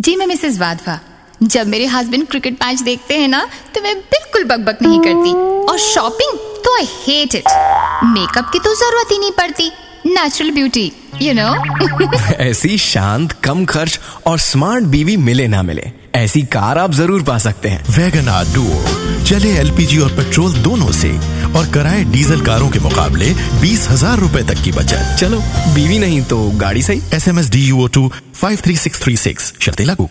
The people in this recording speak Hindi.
जी, मैं मिसेस वाधवा जब मेरे हस्बैंड क्रिकेट मैच देखते हैं ना तो मैं बिल्कुल बकबक नहीं करती। और शॉपिंग तो आई हेट इट मेकअप की तो ज़रूरत ही नहीं पड़ती। नेचुरल ब्यूटी यू नो ऐसी शांत, कम खर्च और स्मार्ट बीवी मिले ना मिले। ऐसी कार आप ज़रूर पा सकते हैं। वैगन आर डुओ चले एलपीजी और पेट्रोल दोनों से और कराए डीजल कारों के मुकाबले बीस हज़ार रूपए तक की बचत। चलो बीवी नहीं तो गाड़ी सही। S M S D U O two five three six three six शर्तें लागू।